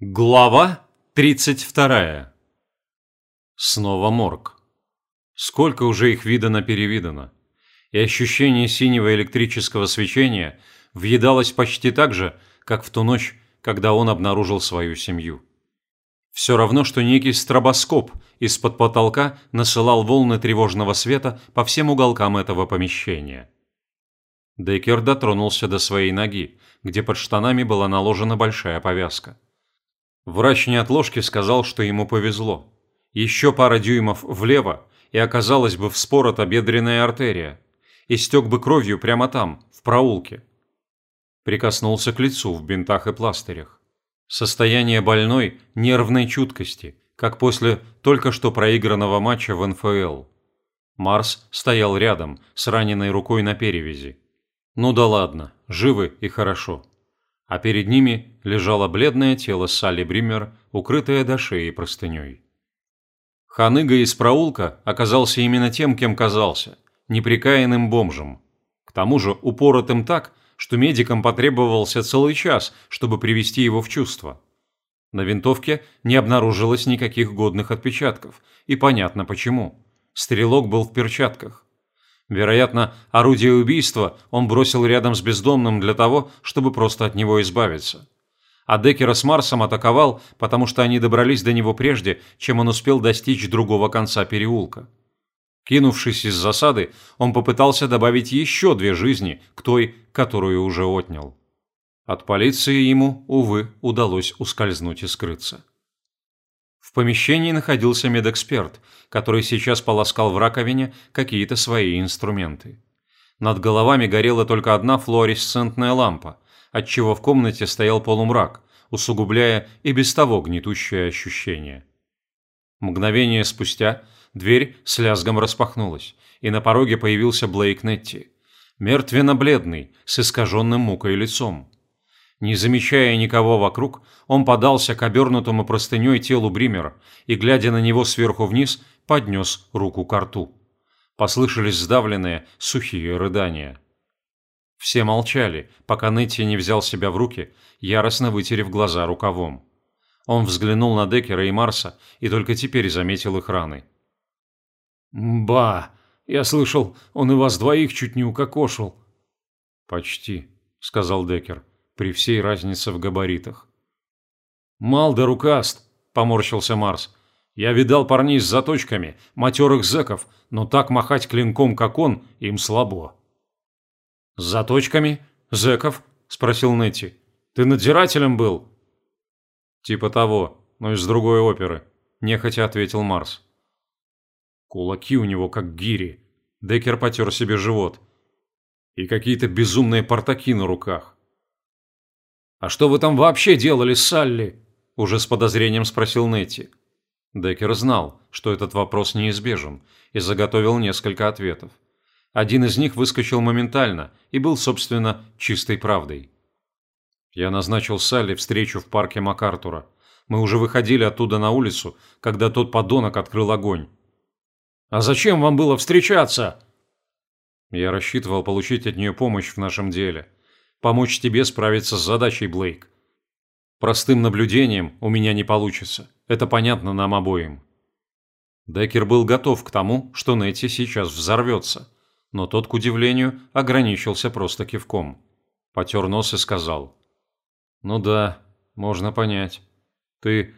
Глава 32. Снова морг. Сколько уже их видано-перевидано. И ощущение синего электрического свечения въедалось почти так же, как в ту ночь, когда он обнаружил свою семью. Все равно, что некий стробоскоп из-под потолка насылал волны тревожного света по всем уголкам этого помещения. Деккер дотронулся до своей ноги, где под штанами была наложена большая повязка. Врач неотложки сказал, что ему повезло. Еще пара дюймов влево, и оказалась бы вспорота бедренная артерия. И стек бы кровью прямо там, в проулке. Прикоснулся к лицу в бинтах и пластырях. Состояние больной нервной чуткости, как после только что проигранного матча в НФЛ. Марс стоял рядом, с раненой рукой на перевязи. Ну да ладно, живы и хорошо а перед ними лежало бледное тело Салли Бример, укрытое до шеи простыней. Ханыга из проулка оказался именно тем, кем казался – неприкаянным бомжем. К тому же упоротым так, что медикам потребовался целый час, чтобы привести его в чувство. На винтовке не обнаружилось никаких годных отпечатков, и понятно почему. Стрелок был в перчатках. Вероятно, орудие убийства он бросил рядом с бездомным для того, чтобы просто от него избавиться. А Деккера с Марсом атаковал, потому что они добрались до него прежде, чем он успел достичь другого конца переулка. Кинувшись из засады, он попытался добавить еще две жизни к той, которую уже отнял. От полиции ему, увы, удалось ускользнуть и скрыться. В помещении находился медэксперт, который сейчас полоскал в раковине какие-то свои инструменты. Над головами горела только одна флуоресцентная лампа, отчего в комнате стоял полумрак, усугубляя и без того гнетущее ощущение. Мгновение спустя дверь с лязгом распахнулась, и на пороге появился Блейк Нетти, мертвенно-бледный, с искаженным мукой лицом. Не замечая никого вокруг, он подался к обернутому простыней телу Бримера и, глядя на него сверху вниз, поднес руку к рту. Послышались сдавленные, сухие рыдания. Все молчали, пока Нетти не взял себя в руки, яростно вытерев глаза рукавом. Он взглянул на Деккера и Марса и только теперь заметил их раны. «Ба! Я слышал, он и вас двоих чуть не укокошил». «Почти», — сказал Деккер при всей разнице в габаритах. «Мал да рукаст», – поморщился Марс. «Я видал парней с заточками, матерых зэков, но так махать клинком, как он, им слабо». «С заточками? Зэков?» – спросил Нетти. «Ты надзирателем был?» «Типа того, но из другой оперы», – нехотя ответил Марс. Кулаки у него как гири. Деккер потер себе живот. И какие-то безумные портаки на руках. «А что вы там вообще делали, Салли?» – уже с подозрением спросил Нетти. Деккер знал, что этот вопрос неизбежен, и заготовил несколько ответов. Один из них выскочил моментально и был, собственно, чистой правдой. Я назначил Салли встречу в парке МакАртура. Мы уже выходили оттуда на улицу, когда тот подонок открыл огонь. «А зачем вам было встречаться?» Я рассчитывал получить от нее помощь в нашем деле помочь тебе справиться с задачей, Блейк. Простым наблюдением у меня не получится. Это понятно нам обоим. Деккер был готов к тому, что Нетти сейчас взорвется, но тот, к удивлению, ограничился просто кивком. Потер нос и сказал. «Ну да, можно понять. Ты...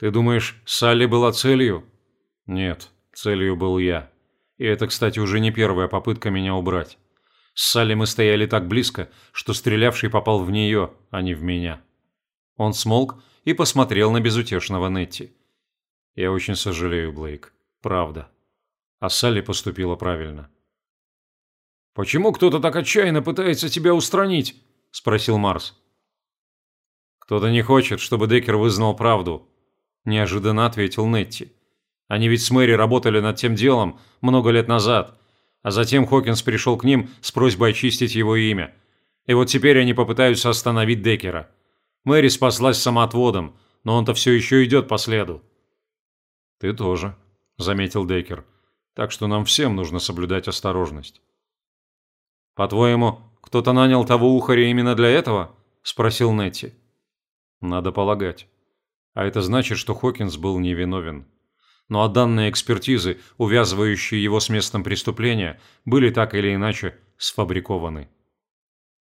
ты думаешь, Салли была целью?» «Нет, целью был я. И это, кстати, уже не первая попытка меня убрать. С Салли мы стояли так близко, что стрелявший попал в нее, а не в меня. Он смолк и посмотрел на безутешного Нетти. «Я очень сожалею, Блейк. Правда. А Салли поступила правильно». «Почему кто-то так отчаянно пытается тебя устранить?» – спросил Марс. «Кто-то не хочет, чтобы Деккер вызнал правду», – неожиданно ответил Нетти. «Они ведь с Мэри работали над тем делом много лет назад, а затем Хокинс пришел к ним с просьбой очистить его имя. И вот теперь они попытаются остановить Деккера. Мэри спаслась самоотводом, но он-то все еще идет по следу. «Ты тоже», – заметил Деккер. «Так что нам всем нужно соблюдать осторожность». «По-твоему, кто-то нанял того ухаря именно для этого?» – спросил Нетти. «Надо полагать. А это значит, что Хокинс был невиновен. Ну а данные экспертизы, увязывающие его с местом преступления, были так или иначе сфабрикованы.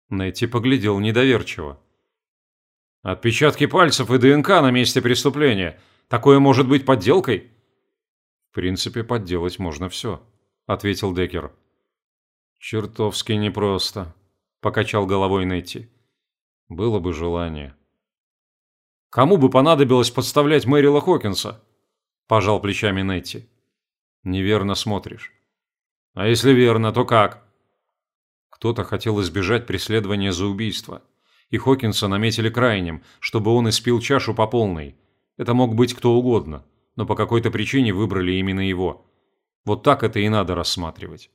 Нетти поглядел недоверчиво. «Отпечатки пальцев и ДНК на месте преступления. Такое может быть подделкой?» «В принципе, подделать можно все», — ответил Деккер. «Чертовски непросто», — покачал головой Нетти. «Было бы желание». «Кому бы понадобилось подставлять Мэрила Хокинса?» – пожал плечами Нетти. «Неверно смотришь». «А если верно, то как?» Кто-то хотел избежать преследования за убийство, и Хокинса наметили крайним, чтобы он испил чашу по полной. Это мог быть кто угодно, но по какой-то причине выбрали именно его. Вот так это и надо рассматривать.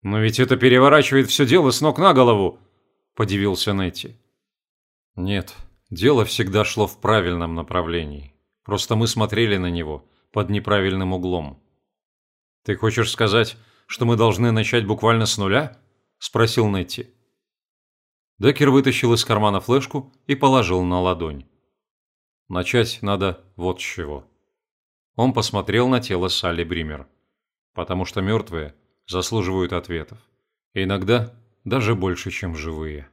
«Но ведь это переворачивает все дело с ног на голову!» – подивился Нетти. «Нет, дело всегда шло в правильном направлении. Просто мы смотрели на него под неправильным углом». «Ты хочешь сказать, что мы должны начать буквально с нуля?» – спросил Нетти. Деккер вытащил из кармана флешку и положил на ладонь. «Начать надо вот с чего». Он посмотрел на тело Салли Бример. «Потому что мертвые – заслуживают ответов. Иногда даже больше, чем живые.